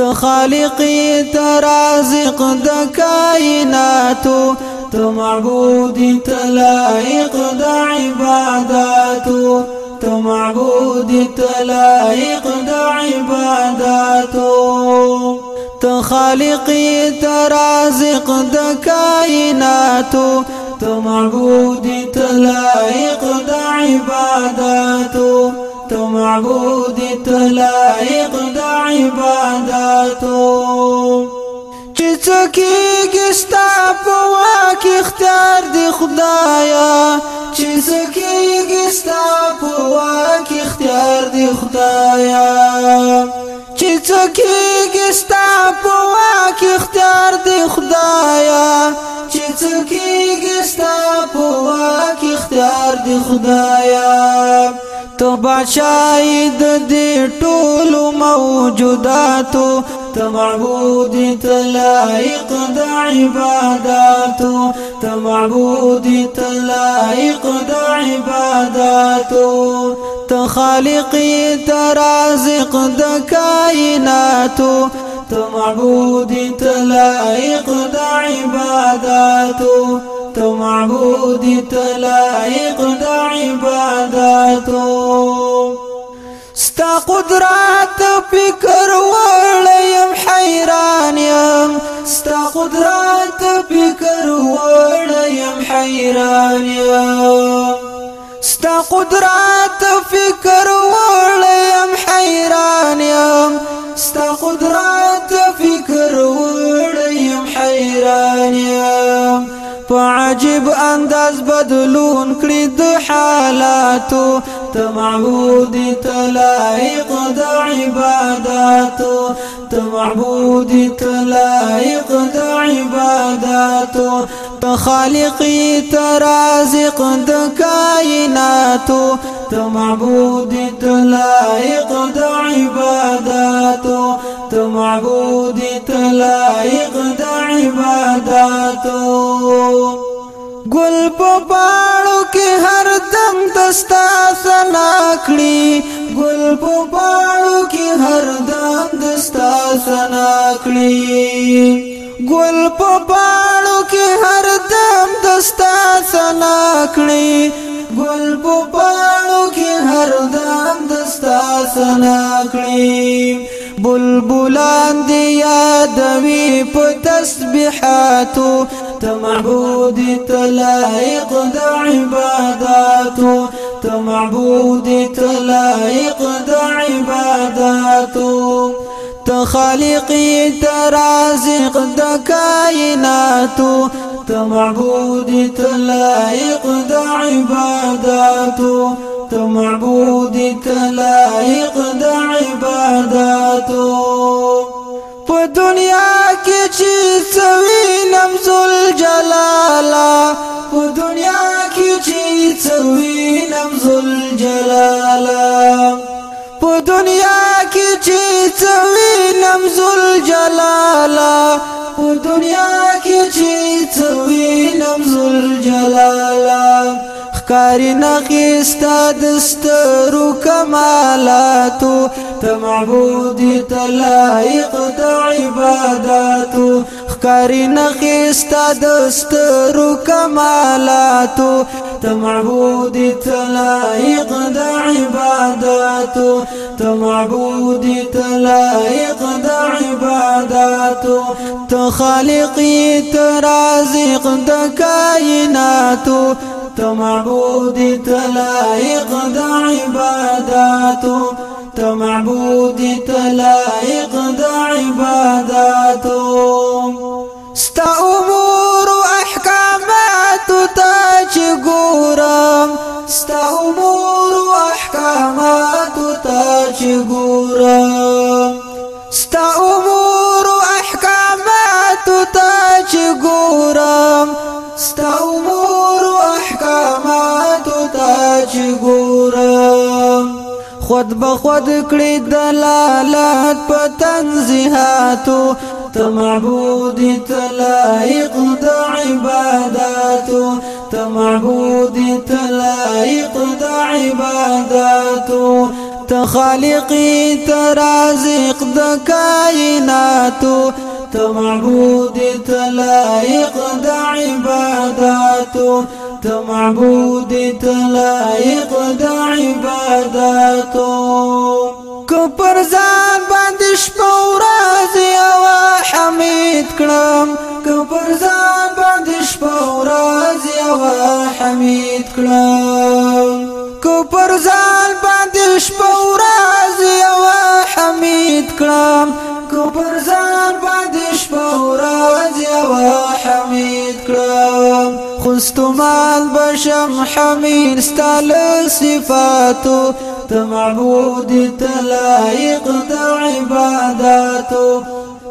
ته خالقی ته رازق د کائناتو ته معبود ته لایق د عبادتو ته معبود ته لایق د عبادتو ته خالقی ته رازق د کائناتو ته معبود ته لایق د عبادتو ته معبود ته لایق د عبادتو چې څوکېږي ستا په واک اختیار دی خدایا چې څوکېږي ستا په واک اختیار دی خدایا چې څوکېږي ستا بادشاہی د ټول موجوداتو ته معبود ته لایق د عبادتو ته معبود ته لایق د عبادتو ته خالق ته رازق د کائناتو ته معبود ته لایق د عبادتو ته معبود ته لایق د عبادتو ستا قدرت فکر وړیم حیران یم. ستا قدرت فکر وړیم حیران یم. ستا قدرت فکر وړیم حیران یم. په عجیب انداز بدلون کړی د حالاتو ته معبود ته لایق د عبادتو ته معبود ته لایق د عبادتو ته خالق ته رازق د کائناتو ته معبود ته لایق د عبادتو ته معبود ته لایق د عبادتو ګل په پاړو کې هر دم دستا سنا کړی ګل په پاړو کې هر دم دستا سنا کړی ګل په پاړو کې هر دم دستا سنا کړی ګل په پاړو کې هر دم دستا سنا کړی بلبلان دی یادوي په تسبیحاتو ته معبود ته لایق د عبادتو ته معبود ته لایق د عبادتو ته خالق ته رازق د کائناتو ته معبود ته لایق د عبادتو ته معبود ته لایق د عبادتو په دنیا څوي نم ذل جلالا په دنیا کې چې څوي نم ذل جلالا په دنیا کې چې څوي نم ذل جلالا کاری نقیستا دسترو کمالاتو تمعبودی تلائق دا عباداتو. خکاری نخیستا دسترو کمالاتو ته معبود ته لایق د عبادتو ته معبود ته لایق د عبادتو ته خالق ته رازق د کائناتو. ته معبود ته لایق د عبادتو ته معبود ته لایق د عبادتو ستا امور احکامات ته چې ګورم ستا امور احکامات ته چې ګورم ستا امور احکامات ته چې ګورم خود به خود کړی دلالت په تنزیحاتو ته معبود ته لایق وحدتو تخالقی ترازق د کائناتو. تمعبود تلائق د عباداتو. تمعبود تلائق د عباداتو. کو پر ځان باندې شپورز او حمید کړم. کو پر ځان باندې شپورز او حمید کړم. کو پر ځان باندې شپه ورځ یو حمید کړم. کو پر ځان باندې شپه ورځ یو حمید کړم. خستمال بشم حمید ستل صفاتو. ته معبود ته لایق د عبادتو